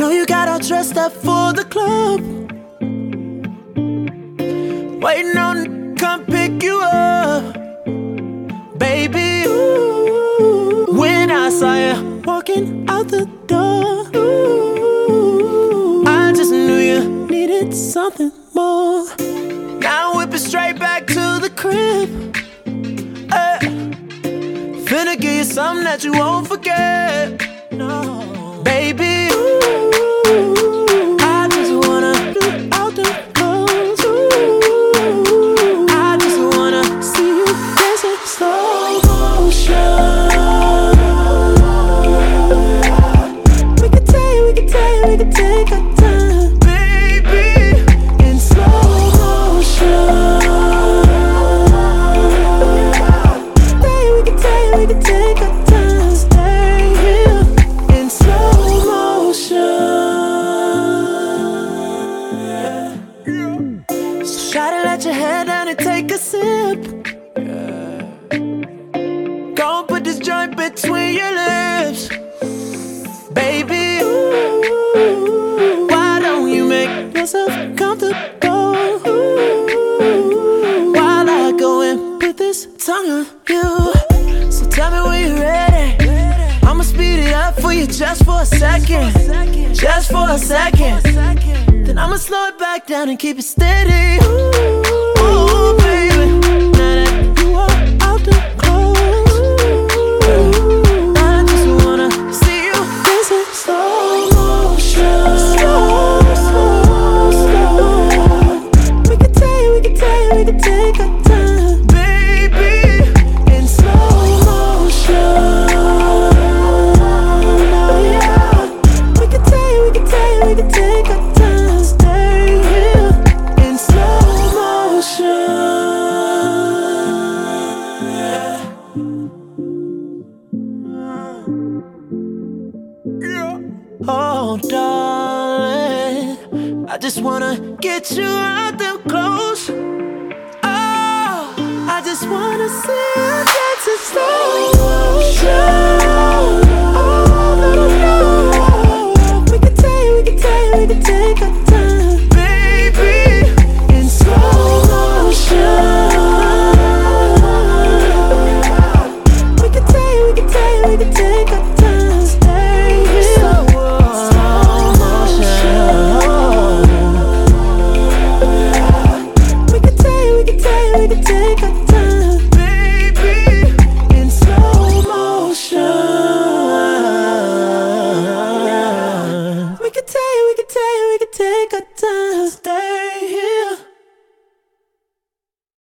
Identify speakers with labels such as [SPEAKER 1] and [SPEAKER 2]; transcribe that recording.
[SPEAKER 1] all dressed up for the club. Waiting on come pick you up. Baby, ooh, when I saw you walking out the door, ooh, I just knew you needed something more. Now whip it straight back to the crib. Hey. Finna give you something that you won't forget. No, baby. Ooh, So try to let your head down and take a sip. Go and put this joint between your lips. Baby, ooh, why don't you make yourself comfortable? Ooh, while I go and put this tongue on you. So tell me when you're ready. I'ma speed it up for you just for a second. Just for a second. I'ma slow it back down and keep it steady. Ooh, Oh, darling, I just wanna get you out them clothes. Oh, I just wanna see you.